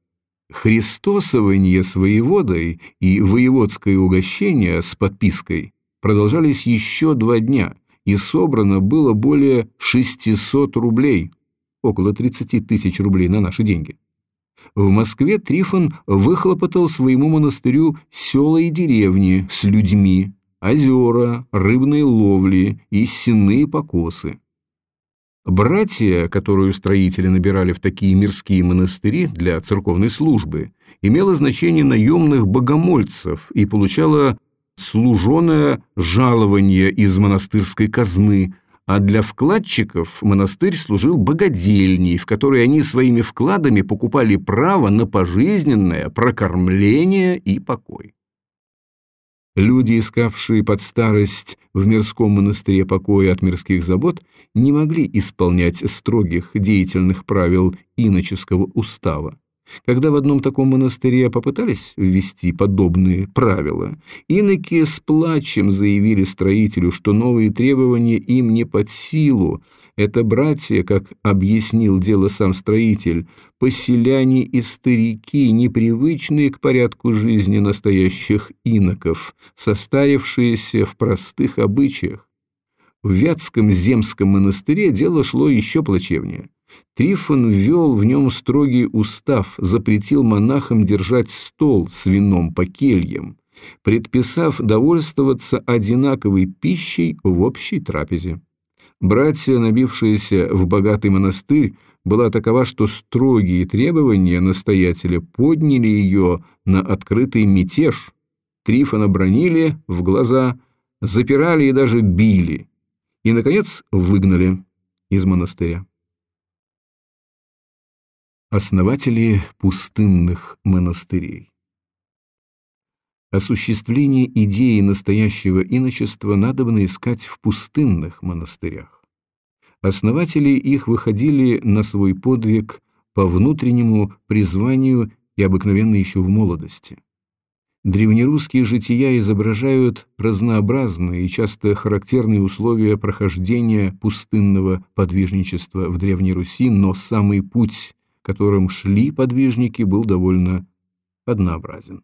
Христосование с воеводой и воеводское угощение с подпиской продолжались еще два дня – и собрано было более 600 рублей, около 30 тысяч рублей на наши деньги. В Москве Трифон выхлопотал своему монастырю села и деревни с людьми, озера, рыбные ловли и сенные покосы. Братья, которую строители набирали в такие мирские монастыри для церковной службы, имело значение наемных богомольцев и получало служеное жалование из монастырской казны, а для вкладчиков монастырь служил богадельней, в которой они своими вкладами покупали право на пожизненное прокормление и покой. Люди, искавшие под старость в мирском монастыре покоя от мирских забот, не могли исполнять строгих деятельных правил иноческого устава. Когда в одном таком монастыре попытались ввести подобные правила, иноки с плачем заявили строителю, что новые требования им не под силу. Это братья, как объяснил дело сам строитель, поселяне и старики, непривычные к порядку жизни настоящих иноков, состарившиеся в простых обычаях. В Вятском земском монастыре дело шло еще плачевнее. Трифон ввел в нем строгий устав, запретил монахам держать стол с вином по кельям, предписав довольствоваться одинаковой пищей в общей трапезе. Братья, набившиеся в богатый монастырь, была такова, что строгие требования настоятеля подняли ее на открытый мятеж. Трифона бронили в глаза, запирали и даже били, и, наконец, выгнали из монастыря. Основатели пустынных монастырей Осуществление идеи настоящего иночества надобно искать в пустынных монастырях. Основатели их выходили на свой подвиг по внутреннему призванию и обыкновенно еще в молодости. Древнерусские жития изображают разнообразные и часто характерные условия прохождения пустынного подвижничества в Древней Руси, но самый путь которым шли подвижники, был довольно однообразен.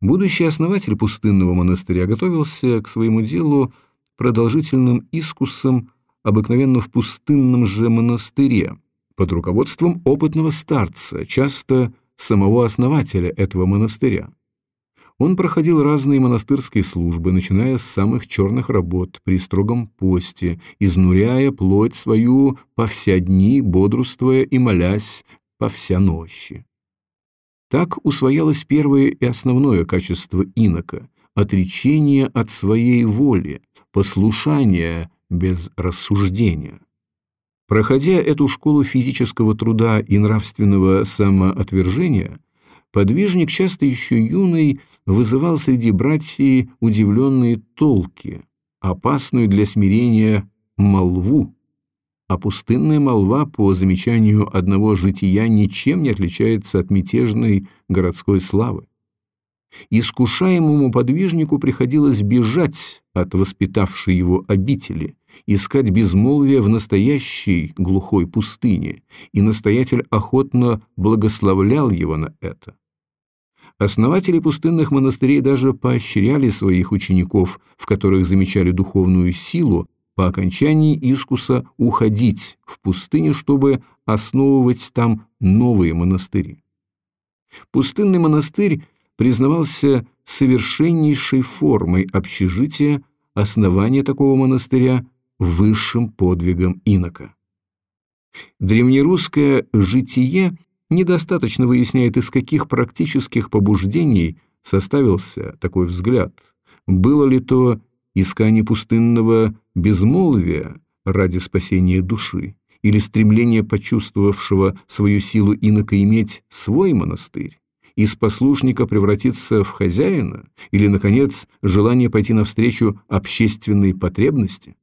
Будущий основатель пустынного монастыря готовился к своему делу продолжительным искусом, обыкновенно в пустынном же монастыре, под руководством опытного старца, часто самого основателя этого монастыря. Он проходил разные монастырские службы, начиная с самых черных работ при строгом посте, изнуряя плоть свою по вся дни, бодрствуя и молясь по вся ночи. Так усвоялось первое и основное качество инока – отречение от своей воли, послушание без рассуждения. Проходя эту школу физического труда и нравственного самоотвержения – Подвижник, часто еще юный, вызывал среди братьев удивленные толки, опасную для смирения молву. А пустынная молва, по замечанию одного жития, ничем не отличается от мятежной городской славы. Искушаемому подвижнику приходилось бежать от воспитавшей его обители, искать безмолвие в настоящей глухой пустыне, и настоятель охотно благословлял его на это. Основатели пустынных монастырей даже поощряли своих учеников, в которых замечали духовную силу, по окончании искуса уходить в пустыню, чтобы основывать там новые монастыри. Пустынный монастырь признавался совершеннейшей формой общежития, основания такого монастыря высшим подвигом инока. Древнерусское «житие» недостаточно выясняет, из каких практических побуждений составился такой взгляд. Было ли то искание пустынного безмолвия ради спасения души, или стремление почувствовавшего свою силу инока иметь свой монастырь, из послушника превратиться в хозяина, или, наконец, желание пойти навстречу общественной потребности?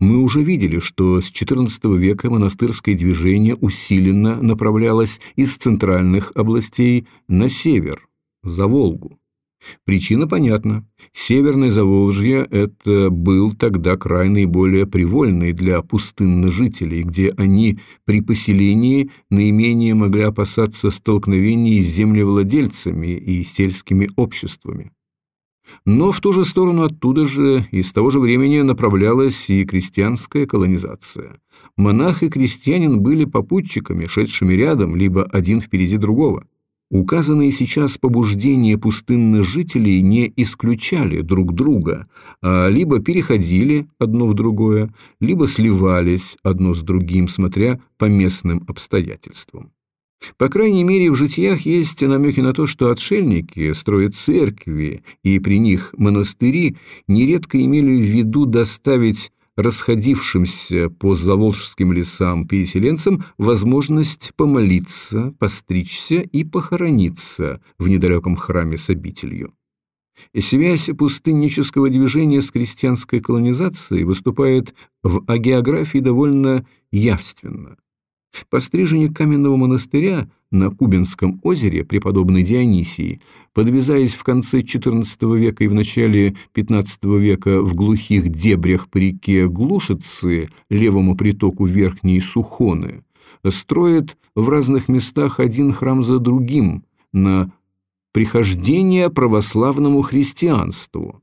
Мы уже видели, что с XIV века монастырское движение усиленно направлялось из центральных областей на север, за Волгу. Причина понятна. Северное Заволжье – это был тогда край наиболее привольный для пустынных жителей, где они при поселении наименее могли опасаться столкновений с землевладельцами и сельскими обществами. Но в ту же сторону оттуда же и с того же времени направлялась и крестьянская колонизация. Монах и крестьянин были попутчиками, шедшими рядом, либо один впереди другого. Указанные сейчас побуждения пустынных жителей не исключали друг друга, а либо переходили одно в другое, либо сливались одно с другим, смотря по местным обстоятельствам. По крайней мере, в житиях есть намеки на то, что отшельники строят церкви, и при них монастыри нередко имели в виду доставить расходившимся по заволжским лесам переселенцам возможность помолиться, постричься и похорониться в недалеком храме с обителью. Связь пустыннического движения с крестьянской колонизацией выступает в агеографии довольно явственно. Постриженник каменного монастыря на Кубинском озере преподобный Дионисий, подвязаясь в конце XIV века и в начале XV века в глухих дебрях по реке Глушицы, левому притоку Верхней Сухоны, строит в разных местах один храм за другим на прихождение православному христианству,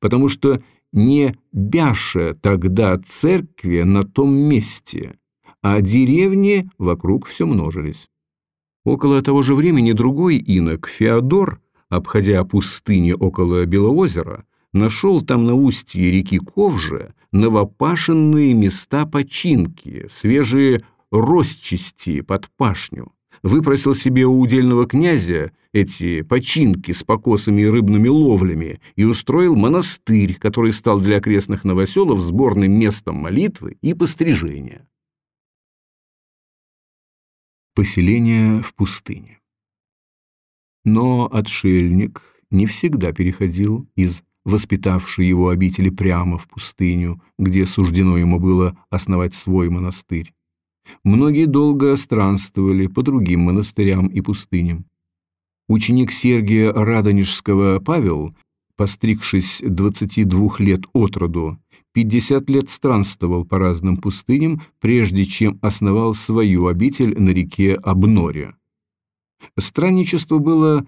потому что не бяше тогда церкви на том месте – а деревни вокруг все множились. Около того же времени другой инок, Феодор, обходя пустыни около Белоозера, нашел там на устье реки Ковже новопашенные места починки, свежие росчасти под пашню. Выпросил себе у удельного князя эти починки с покосами и рыбными ловлями и устроил монастырь, который стал для окрестных новоселов сборным местом молитвы и пострижения. Поселение в пустыне. Но отшельник не всегда переходил из воспитавшей его обители прямо в пустыню, где суждено ему было основать свой монастырь. Многие долго странствовали по другим монастырям и пустыням. Ученик Сергия Радонежского Павел, постригшись 22 лет от роду, 50 лет странствовал по разным пустыням, прежде чем основал свою обитель на реке Обноре. Странничество было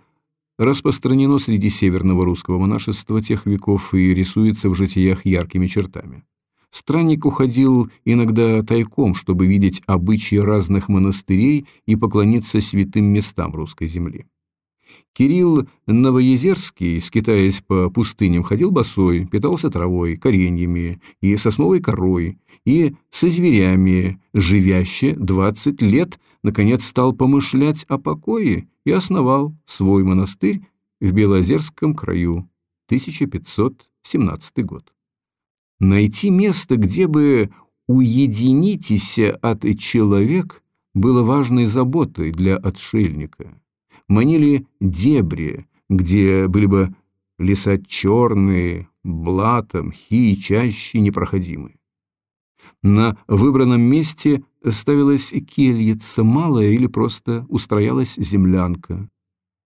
распространено среди северного русского монашества тех веков и рисуется в житиях яркими чертами. Странник уходил иногда тайком, чтобы видеть обычаи разных монастырей и поклониться святым местам русской земли. Кирилл Новоезерский, скитаясь по пустыням, ходил босой, питался травой, кореньями и сосновой корой, и со зверями, живяще двадцать лет, наконец стал помышлять о покое и основал свой монастырь в Белозерском краю, 1517 год. Найти место, где бы уединитесь от человек, было важной заботой для отшельника манили дебри, где были бы леса черные, блатом, хи чаще непроходимые. На выбранном месте ставилась кельица малая или просто устроялась землянка.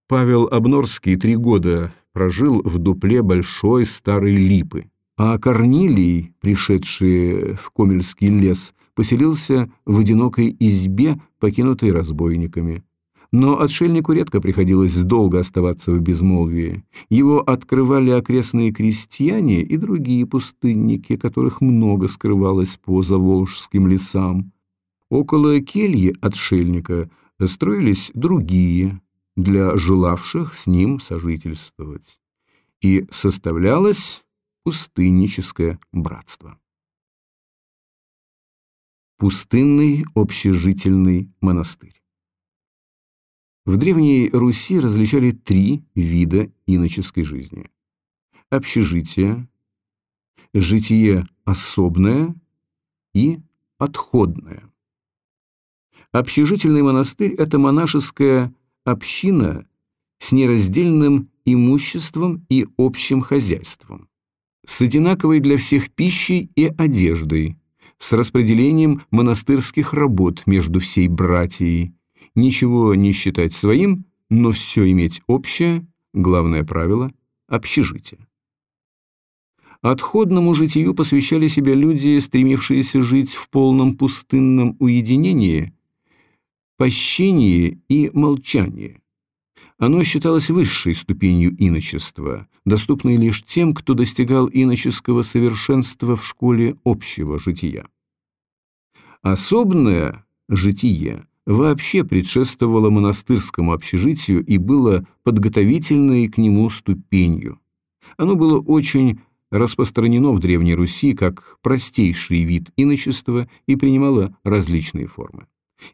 Павел Обнорский три года прожил в дупле большой старой липы, а Корнилий, пришедший в Комельский лес, поселился в одинокой избе, покинутой разбойниками. Но отшельнику редко приходилось долго оставаться в безмолвии. Его открывали окрестные крестьяне и другие пустынники, которых много скрывалось по заволжским лесам. Около кельи отшельника строились другие, для желавших с ним сожительствовать. И составлялось пустынническое братство. Пустынный общежительный монастырь. В Древней Руси различали три вида иноческой жизни. Общежитие, житие особное и отходное. Общежительный монастырь – это монашеская община с нераздельным имуществом и общим хозяйством, с одинаковой для всех пищей и одеждой, с распределением монастырских работ между всей братьей, ничего не считать своим, но все иметь общее, главное правило – общежитие. Отходному житию посвящали себя люди, стремившиеся жить в полном пустынном уединении, пощении и молчании. Оно считалось высшей ступенью иночества, доступной лишь тем, кто достигал иноческого совершенства в школе общего жития. Особное житие вообще предшествовало монастырскому общежитию и было подготовительной к нему ступенью. Оно было очень распространено в Древней Руси как простейший вид иночества и принимало различные формы.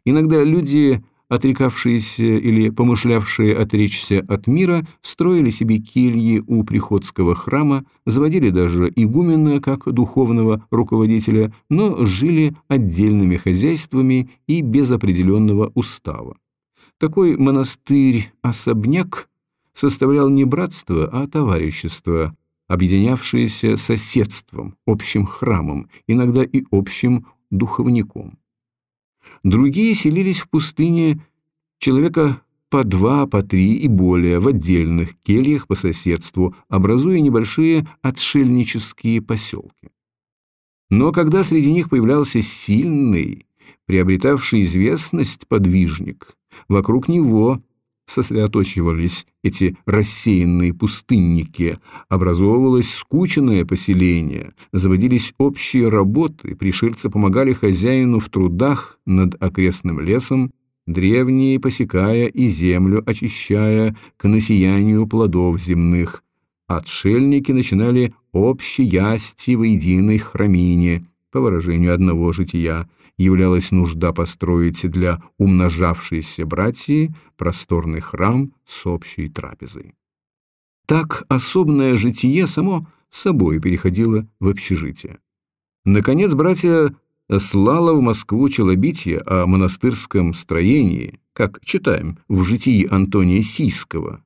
Иногда люди отрекавшиеся или помышлявшие отречься от мира, строили себе кельи у приходского храма, заводили даже игумена как духовного руководителя, но жили отдельными хозяйствами и без определенного устава. Такой монастырь-особняк составлял не братство, а товарищество, объединявшееся соседством, общим храмом, иногда и общим духовником. Другие селились в пустыне человека по два, по три и более в отдельных кельях по соседству, образуя небольшие отшельнические поселки. Но когда среди них появлялся сильный, приобретавший известность подвижник, вокруг него сосредоточивались эти рассеянные пустынники, образовывалось скученное поселение, заводились общие работы, пришельцы помогали хозяину в трудах над окрестным лесом, древние посекая и землю очищая к насиянию плодов земных. Отшельники начинали общеясти в единой храмине, по выражению одного жития – являлась нужда построить для умножавшейся братьи просторный храм с общей трапезой. Так особное житие само собой переходило в общежитие. Наконец, братья слала в Москву челобитие о монастырском строении, как читаем в житии Антония Сийского,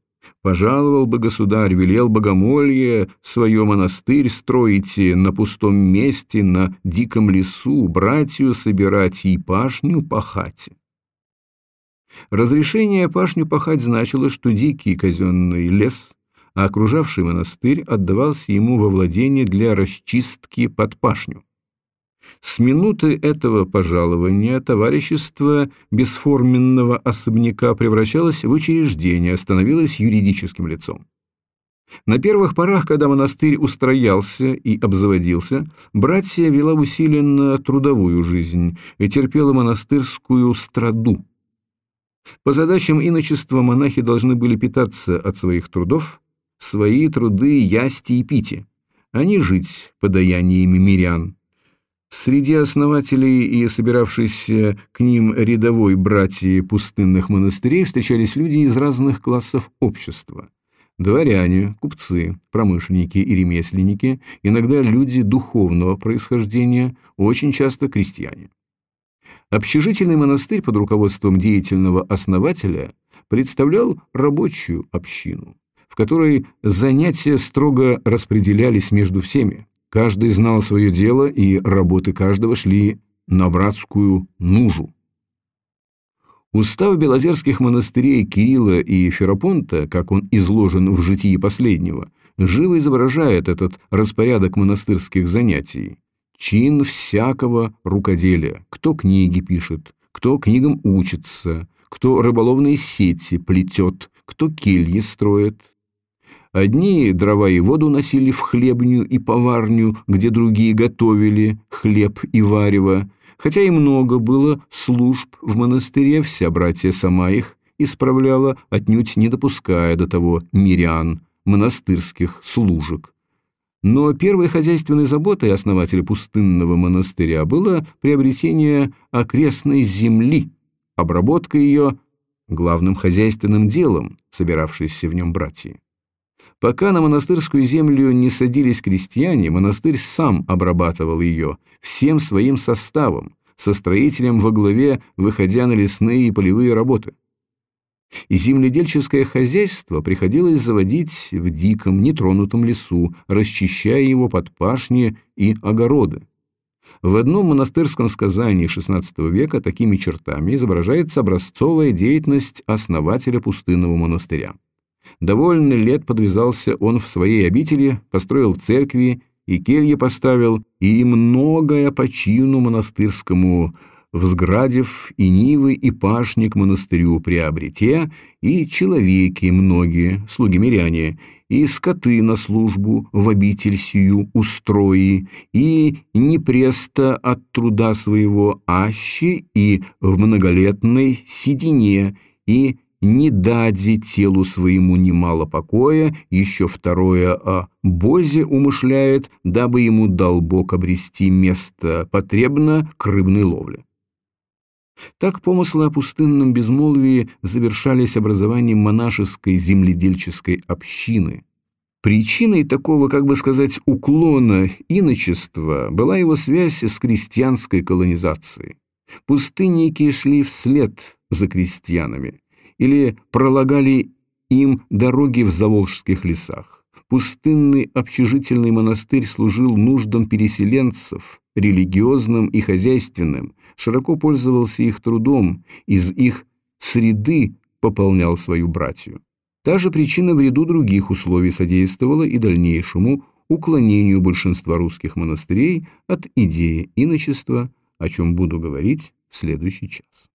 Пожаловал бы государь, велел богомолье свое монастырь строите на пустом месте, на диком лесу, братью собирать и пашню пахать. Разрешение пашню пахать значило, что дикий казенный лес, а окружавший монастырь отдавался ему во владение для расчистки под пашню. С минуты этого пожалования товарищество бесформенного особняка превращалось в учреждение, становилось юридическим лицом. На первых порах, когда монастырь устроялся и обзаводился, братья вела усиленно трудовую жизнь и терпела монастырскую страду. По задачам иночества монахи должны были питаться от своих трудов, свои труды ясти и пити, а не жить подаяниями мирян, Среди основателей и собиравшейся к ним рядовой братьи пустынных монастырей встречались люди из разных классов общества. Дворяне, купцы, промышленники и ремесленники, иногда люди духовного происхождения, очень часто крестьяне. Общежительный монастырь под руководством деятельного основателя представлял рабочую общину, в которой занятия строго распределялись между всеми, Каждый знал свое дело, и работы каждого шли на братскую нужу. Устав белозерских монастырей Кирилла и Ферапонта, как он изложен в житии последнего, живо изображает этот распорядок монастырских занятий. Чин всякого рукоделия, кто книги пишет, кто книгам учится, кто рыболовные сети плетет, кто кельи строит, Одни дрова и воду носили в хлебню и поварню, где другие готовили хлеб и варево. Хотя и много было служб в монастыре, вся братья сама их исправляла, отнюдь не допуская до того мирян, монастырских служек. Но первой хозяйственной заботой основателя пустынного монастыря было приобретение окрестной земли, обработка ее главным хозяйственным делом, собиравшейся в нем братья. Пока на монастырскую землю не садились крестьяне, монастырь сам обрабатывал ее всем своим составом, со строителем во главе, выходя на лесные и полевые работы. И земледельческое хозяйство приходилось заводить в диком, нетронутом лесу, расчищая его под пашни и огороды. В одном монастырском сказании XVI века такими чертами изображается образцовая деятельность основателя пустынного монастыря. Довольно лет подвязался он в своей обители, построил церкви и кельи поставил, и многое по чину монастырскому взградив и нивы, и пашник монастырю приобрете, и человеки многие, слуги миряне, и скоты на службу в обитель сию устрои, и не преста от труда своего аще, и в многолетной седине, и не дади телу своему немало покоя, еще второе о Бозе умышляет, дабы ему дал Бог обрести место потребно к рыбной ловле. Так помыслы о пустынном безмолвии завершались образованием монашеской земледельческой общины. Причиной такого, как бы сказать, уклона иночества была его связь с крестьянской колонизацией. Пустынники шли вслед за крестьянами или пролагали им дороги в заволжских лесах. Пустынный общежительный монастырь служил нуждам переселенцев, религиозным и хозяйственным, широко пользовался их трудом, из их среды пополнял свою братью. Та же причина в ряду других условий содействовала и дальнейшему уклонению большинства русских монастырей от идеи иночества, о чем буду говорить в следующий час.